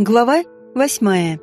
Глава восьмая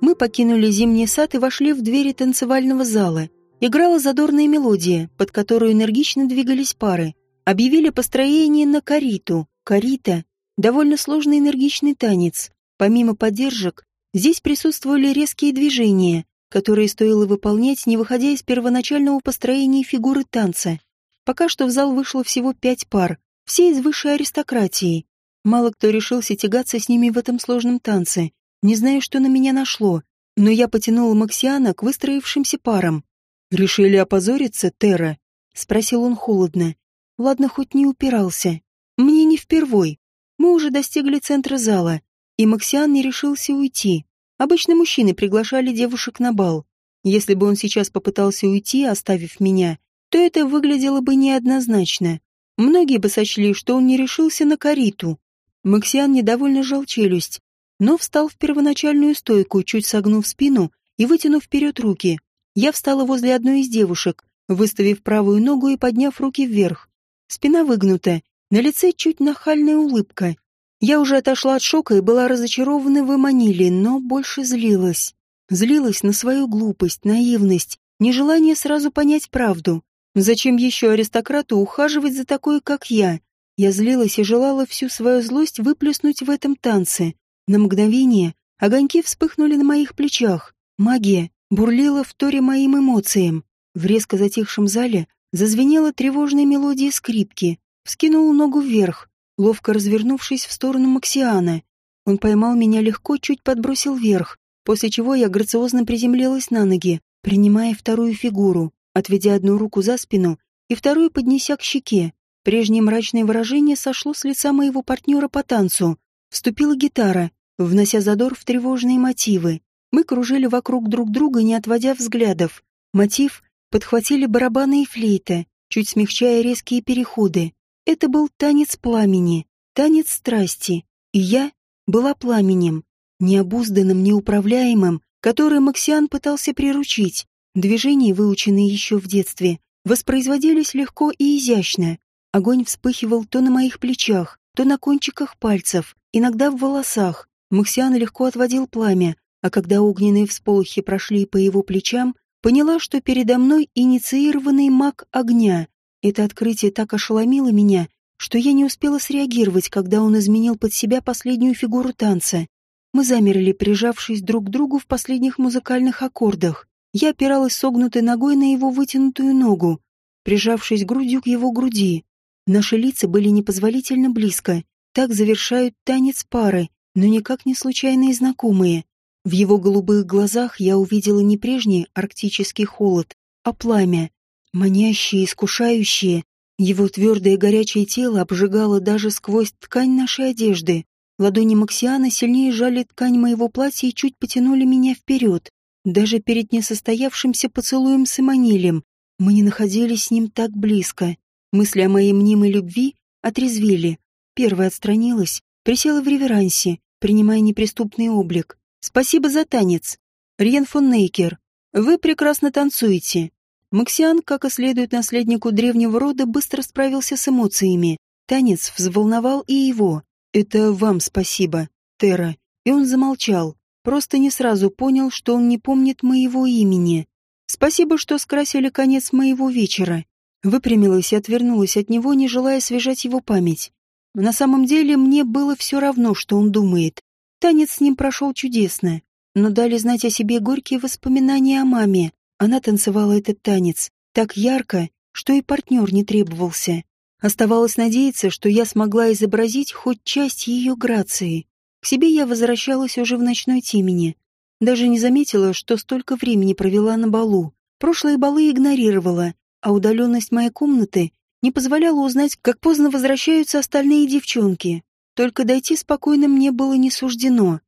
Мы покинули зимний сад и вошли в двери танцевального зала. Играла задорная мелодия, под которую энергично двигались пары. Объявили построение на кариту. Карита — довольно сложный энергичный танец. Помимо поддержек, здесь присутствовали резкие движения, которые стоило выполнять, не выходя из первоначального построения фигуры танца. Пока что в зал вышло всего пять пар, все из высшей аристократии. Мало кто решился тягаться с ними в этом сложном танце. Не знаю, что на меня нашло, но я потянула Максиана к выстроившимся парам. «Решили опозориться, Терра?» — спросил он холодно. Ладно, хоть не упирался. Мне не впервой. Мы уже достигли центра зала, и Максиан не решился уйти. Обычно мужчины приглашали девушек на бал. Если бы он сейчас попытался уйти, оставив меня, то это выглядело бы неоднозначно. Многие бы сочли, что он не решился на кариту. Максиан недовольно жал челюсть, но встал в первоначальную стойку, чуть согнув спину и вытянув вперед руки. Я встала возле одной из девушек, выставив правую ногу и подняв руки вверх. Спина выгнута, на лице чуть нахальная улыбка. Я уже отошла от шока и была разочарована в Эманиле, но больше злилась. Злилась на свою глупость, наивность, нежелание сразу понять правду. Зачем еще аристократу ухаживать за такой, как я? Я злилась и желала всю свою злость выплеснуть в этом танце. На мгновение огоньки вспыхнули на моих плечах. Магия бурлила в торе моим эмоциям. В резко затихшем зале зазвенела тревожная мелодия скрипки. Вскинул ногу вверх, ловко развернувшись в сторону Максиана. Он поймал меня легко, чуть подбросил вверх, после чего я грациозно приземлилась на ноги, принимая вторую фигуру отведя одну руку за спину и вторую поднеся к щеке. Прежнее мрачное выражение сошло с лица моего партнера по танцу. Вступила гитара, внося задор в тревожные мотивы. Мы кружили вокруг друг друга, не отводя взглядов. Мотив подхватили барабаны и флейта, чуть смягчая резкие переходы. Это был танец пламени, танец страсти. И я была пламенем, необузданным, неуправляемым, который Максиан пытался приручить. Движения, выученные еще в детстве, воспроизводились легко и изящно. Огонь вспыхивал то на моих плечах, то на кончиках пальцев, иногда в волосах. Максиан легко отводил пламя, а когда огненные всполохи прошли по его плечам, поняла, что передо мной инициированный маг огня. Это открытие так ошеломило меня, что я не успела среагировать, когда он изменил под себя последнюю фигуру танца. Мы замерли, прижавшись друг к другу в последних музыкальных аккордах. Я опиралась согнутой ногой на его вытянутую ногу, прижавшись грудью к его груди. Наши лица были непозволительно близко. Так завершают танец пары, но никак не случайные знакомые. В его голубых глазах я увидела не прежний арктический холод, а пламя, манящее, искушающее. Его твердое горячее тело обжигало даже сквозь ткань нашей одежды. Ладони Максиана сильнее сжали ткань моего платья и чуть потянули меня вперед. Даже перед несостоявшимся поцелуем с Эманилем мы не находились с ним так близко. Мысли о моей мнимой любви отрезвили. Первая отстранилась, присела в реверансе, принимая неприступный облик. «Спасибо за танец. Риен фон Нейкер, вы прекрасно танцуете». Максиан, как и следует наследнику древнего рода, быстро справился с эмоциями. Танец взволновал и его. «Это вам спасибо, Тера». И он замолчал, Просто не сразу понял, что он не помнит моего имени. Спасибо, что скрасили конец моего вечера. Выпрямилась и отвернулась от него, не желая освежать его память. На самом деле мне было все равно, что он думает. Танец с ним прошел чудесно, но дали знать о себе горькие воспоминания о маме. Она танцевала этот танец так ярко, что и партнер не требовался. Оставалось надеяться, что я смогла изобразить хоть часть ее грации. К себе я возвращалась уже в ночной темени. Даже не заметила, что столько времени провела на балу. Прошлые балы игнорировала, а удаленность моей комнаты не позволяла узнать, как поздно возвращаются остальные девчонки. Только дойти спокойно мне было не суждено.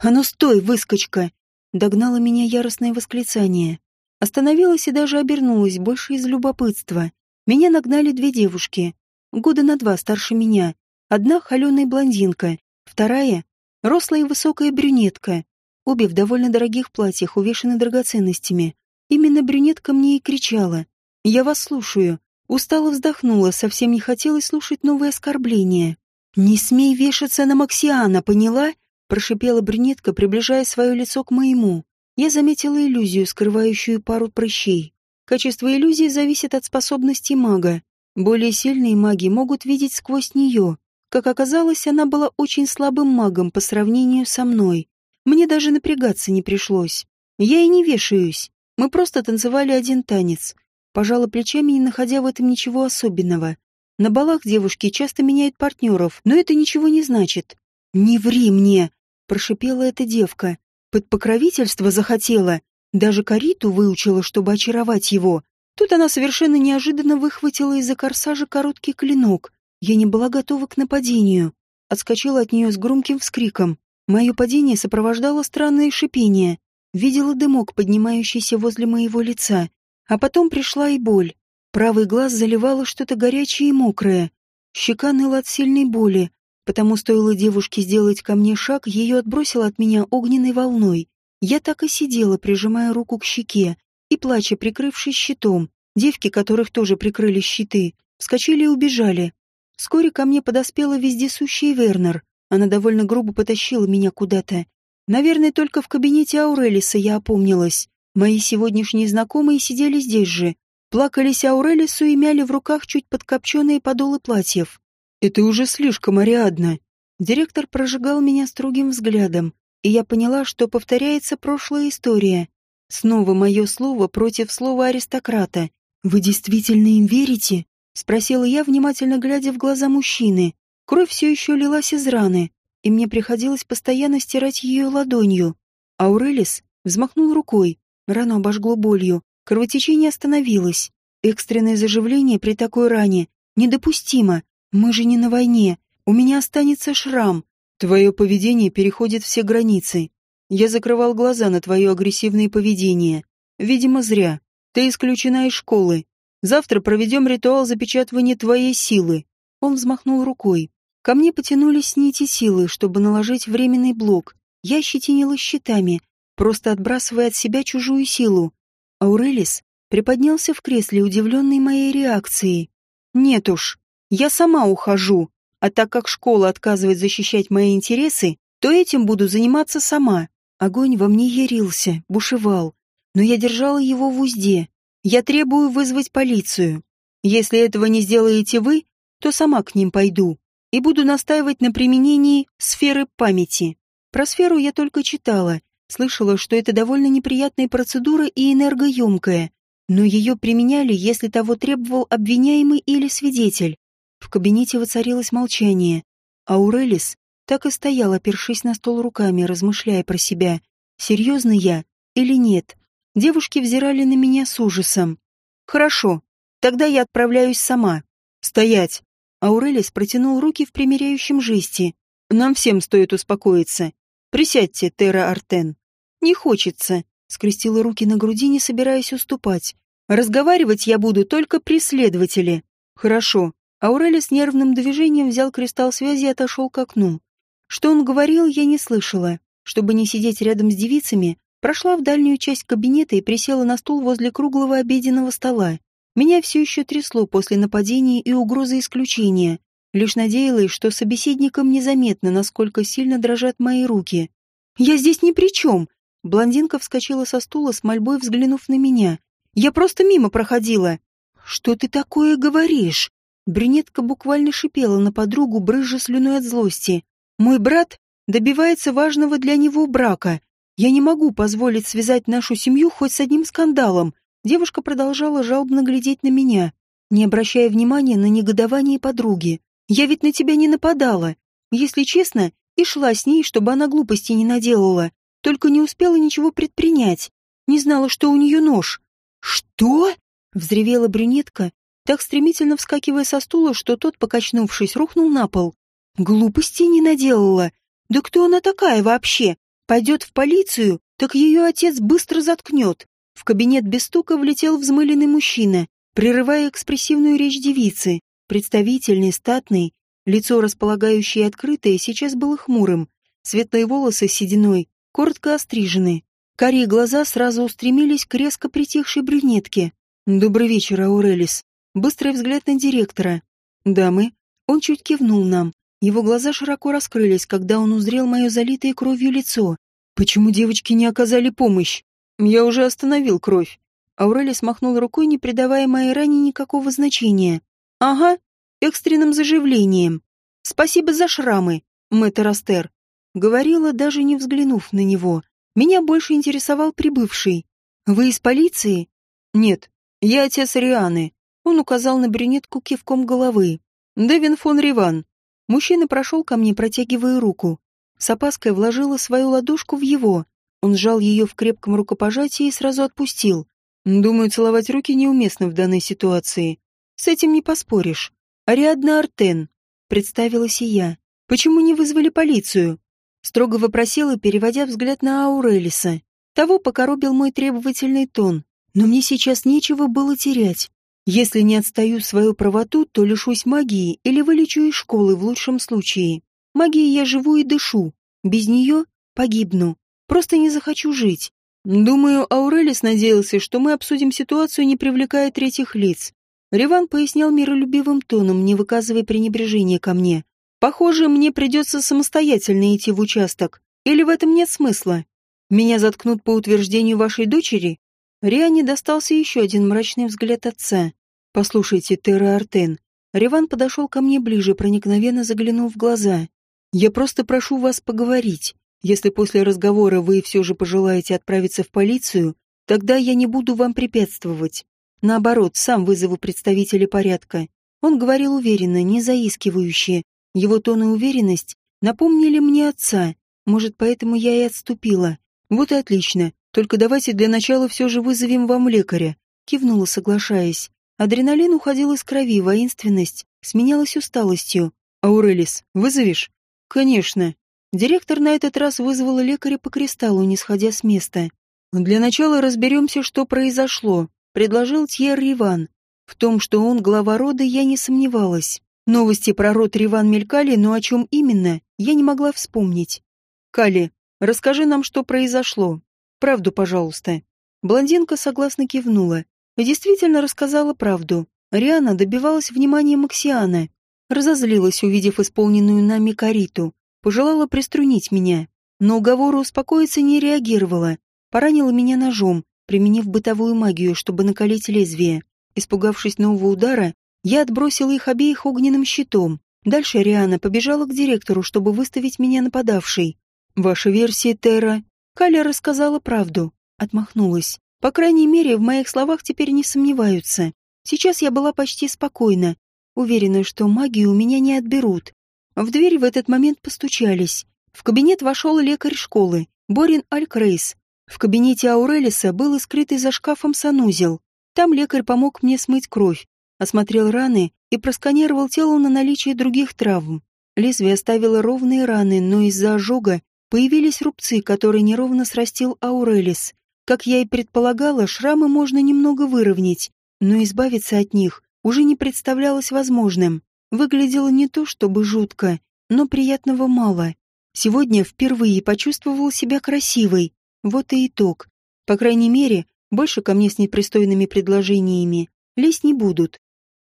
«А ну стой, выскочка!» Догнало меня яростное восклицание. Остановилась и даже обернулась, больше из любопытства. Меня нагнали две девушки, года на два старше меня. Одна — холеная блондинка, вторая Рослая и высокая брюнетка, обе в довольно дорогих платьях, увешаны драгоценностями. Именно брюнетка мне и кричала. «Я вас слушаю». Устало вздохнула, совсем не хотелось слушать новые оскорбления. «Не смей вешаться на Максиана, поняла?» — прошипела брюнетка, приближая свое лицо к моему. Я заметила иллюзию, скрывающую пару прыщей. Качество иллюзии зависит от способности мага. Более сильные маги могут видеть сквозь нее. Как оказалось, она была очень слабым магом по сравнению со мной. Мне даже напрягаться не пришлось. Я и не вешаюсь. Мы просто танцевали один танец. Пожала плечами, не находя в этом ничего особенного. На балах девушки часто меняют партнеров, но это ничего не значит. «Не ври мне!» — прошипела эта девка. «Под покровительство захотела. Даже Кариту выучила, чтобы очаровать его. Тут она совершенно неожиданно выхватила из-за корсажа короткий клинок. Я не была готова к нападению. Отскочила от нее с громким вскриком. Мое падение сопровождало странное шипение. Видела дымок, поднимающийся возле моего лица. А потом пришла и боль. Правый глаз заливало что-то горячее и мокрое. Щека ныла от сильной боли, потому стоило девушке сделать ко мне шаг, ее отбросило от меня огненной волной. Я так и сидела, прижимая руку к щеке и плача, прикрывшись щитом. Девки, которых тоже прикрыли щиты, вскочили и убежали. Вскоре ко мне подоспела вездесущая Вернер. Она довольно грубо потащила меня куда-то. Наверное, только в кабинете Аурелиса я опомнилась. Мои сегодняшние знакомые сидели здесь же. Плакались Аурелису и мяли в руках чуть подкопченные подолы платьев. «Это уже слишком, Ариадна!» Директор прожигал меня строгим взглядом, и я поняла, что повторяется прошлая история. Снова мое слово против слова аристократа. «Вы действительно им верите?» — спросила я, внимательно глядя в глаза мужчины. Кровь все еще лилась из раны, и мне приходилось постоянно стирать ее ладонью. Аурелис взмахнул рукой, рану обожгло болью, кровотечение остановилось. Экстренное заживление при такой ране недопустимо. Мы же не на войне. У меня останется шрам. Твое поведение переходит все границы. Я закрывал глаза на твое агрессивное поведение. Видимо, зря. Ты исключена из школы. Завтра проведем ритуал запечатывания твоей силы. Он взмахнул рукой. Ко мне потянулись нити силы, чтобы наложить временный блок. Я щетинила щитами, просто отбрасывая от себя чужую силу. Аурелис приподнялся в кресле, удивленный моей реакцией. «Нет уж, я сама ухожу. А так как школа отказывает защищать мои интересы, то этим буду заниматься сама. Огонь во мне ярился, бушевал. Но я держала его в узде. Я требую вызвать полицию. Если этого не сделаете вы, то сама к ним пойду. И буду настаивать на применении сферы памяти. Про сферу я только читала. Слышала, что это довольно неприятная процедура и энергоемкая. Но ее применяли, если того требовал обвиняемый или свидетель. В кабинете воцарилось молчание. Аурелис так и стоял, опершись на стол руками, размышляя про себя, серьезно я или нет. Девушки взирали на меня с ужасом. «Хорошо, тогда я отправляюсь сама. Стоять!» Аурелис протянул руки в примиряющем жесте. «Нам всем стоит успокоиться. Присядьте, Тера Артен». «Не хочется», — скрестила руки на груди, не собираясь уступать. «Разговаривать я буду только при следователе». «Хорошо, Аурели с нервным движением взял кристалл связи и отошел к окну. Что он говорил, я не слышала. Чтобы не сидеть рядом с девицами, прошла в дальнюю часть кабинета и присела на стул возле круглого обеденного стола. Меня все еще трясло после нападения и угрозы исключения. Лишь надеялась, что собеседникам незаметно, насколько сильно дрожат мои руки. «Я здесь ни при чем!» Блондинка вскочила со стула с мольбой, взглянув на меня. «Я просто мимо проходила!» «Что ты такое говоришь?» Брюнетка буквально шипела на подругу, брызжа слюной от злости. «Мой брат добивается важного для него брака. Я не могу позволить связать нашу семью хоть с одним скандалом». Девушка продолжала жалобно глядеть на меня, не обращая внимания на негодование подруги. «Я ведь на тебя не нападала. Если честно, и шла с ней, чтобы она глупости не наделала. Только не успела ничего предпринять. Не знала, что у нее нож». «Что?» — взревела брюнетка, так стремительно вскакивая со стула, что тот, покачнувшись, рухнул на пол. Глупости не наделала. Да кто она такая вообще? Пойдет в полицию, так ее отец быстро заткнет. В кабинет без стука влетел взмыленный мужчина, прерывая экспрессивную речь девицы. Представительный, статный, лицо располагающее открытое сейчас было хмурым. Светлые волосы с сединой, коротко острижены. Карие глаза сразу устремились к резко притихшей брюнетке. «Добрый вечер, Аурелис», Быстрый взгляд на директора. «Дамы». Он чуть кивнул нам. Его глаза широко раскрылись, когда он узрел мое залитое кровью лицо. «Почему девочки не оказали помощь? Я уже остановил кровь». Аурели смахнул рукой, не придавая моей ране никакого значения. «Ага, экстренным заживлением. Спасибо за шрамы, мэтр Астер». Говорила, даже не взглянув на него. Меня больше интересовал прибывший. «Вы из полиции?» «Нет, я отец Рианы». Он указал на брюнетку кивком головы. «Девин фон Риван». Мужчина прошел ко мне, протягивая руку. С опаской вложила свою ладошку в его. Он сжал ее в крепком рукопожатии и сразу отпустил. Думаю, целовать руки неуместно в данной ситуации. С этим не поспоришь. Ариадна Артен. Представилась и я. Почему не вызвали полицию? Строго вопросила, переводя взгляд на Аурелиса. Того покоробил мой требовательный тон. Но мне сейчас нечего было терять. Если не отстаю свою правоту, то лишусь магии или вылечу из школы в лучшем случае. Магией я живу и дышу. Без нее погибну. Просто не захочу жить. Думаю, Аурелис надеялся, что мы обсудим ситуацию, не привлекая третьих лиц. Риван пояснял миролюбивым тоном, не выказывая пренебрежения ко мне. Похоже, мне придется самостоятельно идти в участок. Или в этом нет смысла? Меня заткнут по утверждению вашей дочери? Риане достался еще один мрачный взгляд отца. Послушайте, Тера Артен. Риван подошел ко мне ближе, проникновенно заглянув в глаза. Я просто прошу вас поговорить. Если после разговора вы все же пожелаете отправиться в полицию, тогда я не буду вам препятствовать. Наоборот, сам вызову представителей порядка. Он говорил уверенно, не заискивающе. Его тон и уверенность напомнили мне отца. Может, поэтому я и отступила. Вот и отлично. Только давайте для начала все же вызовем вам лекаря. Кивнула, соглашаясь. Адреналин уходил из крови, воинственность сменялась усталостью. «Аурелис, вызовешь?» «Конечно», Директор на этот раз вызвал лекаря по кристаллу, не сходя с места. «Для начала разберемся, что произошло», — предложил Тьер Риван. В том, что он глава рода, я не сомневалась. Новости про род Риван мелькали, но о чем именно, я не могла вспомнить. «Кали, расскажи нам, что произошло. Правду, пожалуйста». Блондинка согласно кивнула. И действительно рассказала правду. Риана добивалась внимания Максиана. Разозлилась, увидев исполненную нами кариту пожелала приструнить меня, но уговору успокоиться не реагировала, поранила меня ножом, применив бытовую магию, чтобы накалить лезвие. Испугавшись нового удара, я отбросила их обеих огненным щитом. Дальше Риана побежала к директору, чтобы выставить меня нападавшей. «Ваша версия, Терра?» Каля рассказала правду. Отмахнулась. По крайней мере, в моих словах теперь не сомневаются. Сейчас я была почти спокойна, уверена, что магию у меня не отберут. В дверь в этот момент постучались. В кабинет вошел лекарь школы, Борин Алькрейс. В кабинете Аурелиса был скрытый за шкафом санузел. Там лекарь помог мне смыть кровь, осмотрел раны и просканировал тело на наличие других травм. Лезвие оставило ровные раны, но из-за ожога появились рубцы, которые неровно срастил Аурелис. Как я и предполагала, шрамы можно немного выровнять, но избавиться от них уже не представлялось возможным. Выглядело не то чтобы жутко, но приятного мало. Сегодня впервые почувствовал себя красивой. Вот и итог. По крайней мере, больше ко мне с непристойными предложениями лезть не будут.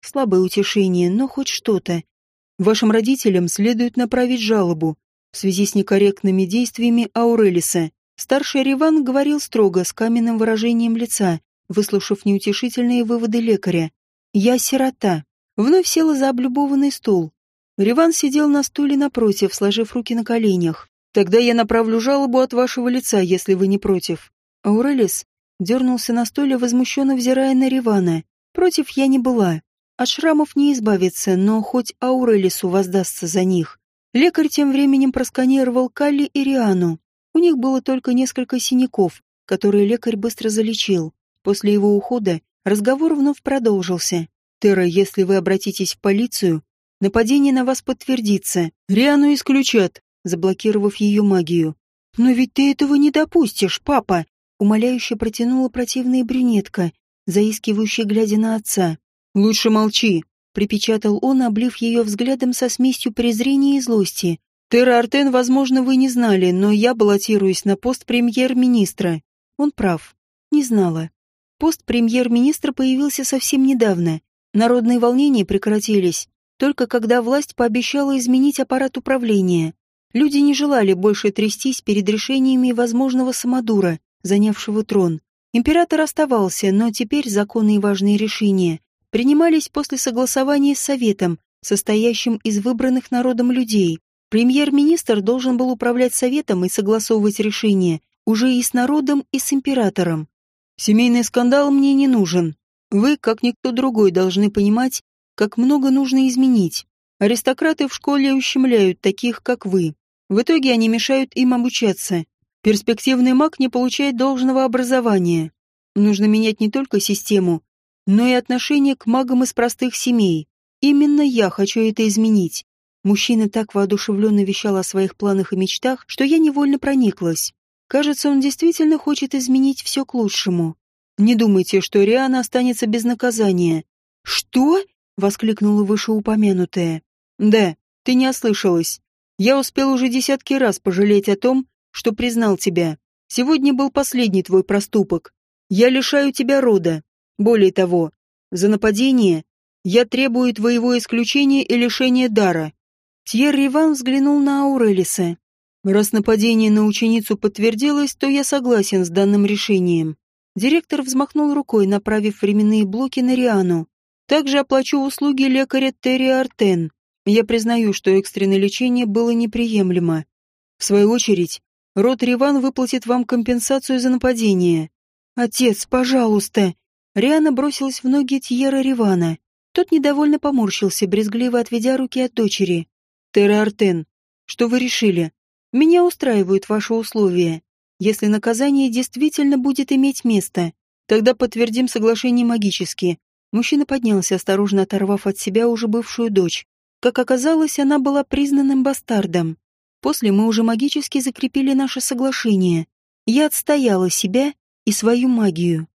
Слабое утешение, но хоть что-то. Вашим родителям следует направить жалобу в связи с некорректными действиями Аурелиса. Старший Риван говорил строго, с каменным выражением лица, выслушав неутешительные выводы лекаря. «Я сирота. Вновь села за облюбованный стул. Риван сидел на стуле напротив, сложив руки на коленях. «Тогда я направлю жалобу от вашего лица, если вы не против». Аурелис дернулся на стуле, возмущенно взирая на Ривана. Против я не была. От шрамов не избавиться, но хоть Аурелису воздастся за них. Лекарь тем временем просканировал Калли и Риану. У них было только несколько синяков, которые лекарь быстро залечил. После его ухода разговор вновь продолжился. Тера, если вы обратитесь в полицию, нападение на вас подтвердится. Риану исключат, заблокировав ее магию. Но ведь ты этого не допустишь, папа, умоляюще протянула противная брюнетка, заискивающая глядя на отца. Лучше молчи, припечатал он, облив ее взглядом со смесью презрения и злости. Тера Артен, возможно, вы не знали, но я баллотируюсь на пост премьер-министра. Он прав. Не знала. Пост премьер-министра появился совсем недавно, Народные волнения прекратились. только когда власть пообещала изменить аппарат управления. Люди не желали больше трястись перед решениями возможного самодура, занявшего трон. Император оставался, но теперь законы и важные решения принимались после согласования с Советом, состоящим из выбранных народом людей. Премьер-министр должен был управлять Советом и согласовывать решения уже и с народом, и с императором. Семейный скандал мне не нужен. Вы, как никто другой, должны понимать, как много нужно изменить. Аристократы в школе ущемляют таких, как вы. В итоге они мешают им обучаться. Перспективный маг не получает должного образования. Нужно менять не только систему, но и отношение к магам из простых семей. Именно я хочу это изменить. Мужчина так воодушевленно вещал о своих планах и мечтах, что я невольно прониклась. Кажется, он действительно хочет изменить все к лучшему. Не думайте, что Риана останется без наказания. «Что?» — воскликнула вышеупомянутая. «Да, ты не ослышалась. Я успел уже десятки раз пожалеть о том, что признал тебя. Сегодня был последний твой проступок. Я лишаю тебя рода. Более того, за нападение я требую твоего исключения и лишения дара». Тьер Риван взглянул на Аурелиса. Раз нападение на ученицу подтвердилось, то я согласен с данным решением. Директор взмахнул рукой, направив временные блоки на Риану. Также оплачу услуги лекаря Терри Артен. Я признаю, что экстренное лечение было неприемлемо. В свою очередь, род Риван выплатит вам компенсацию за нападение. Отец, пожалуйста. Риана бросилась в ноги Тьера Ривана. Тот недовольно поморщился, брезгливо отведя руки от дочери. Терра Артен, что вы решили? Меня устраивают ваши условия. Если наказание действительно будет иметь место, тогда подтвердим соглашение магически. Мужчина поднялся, осторожно оторвав от себя уже бывшую дочь. Как оказалось, она была признанным бастардом. После мы уже магически закрепили наше соглашение. Я отстояла себя и свою магию.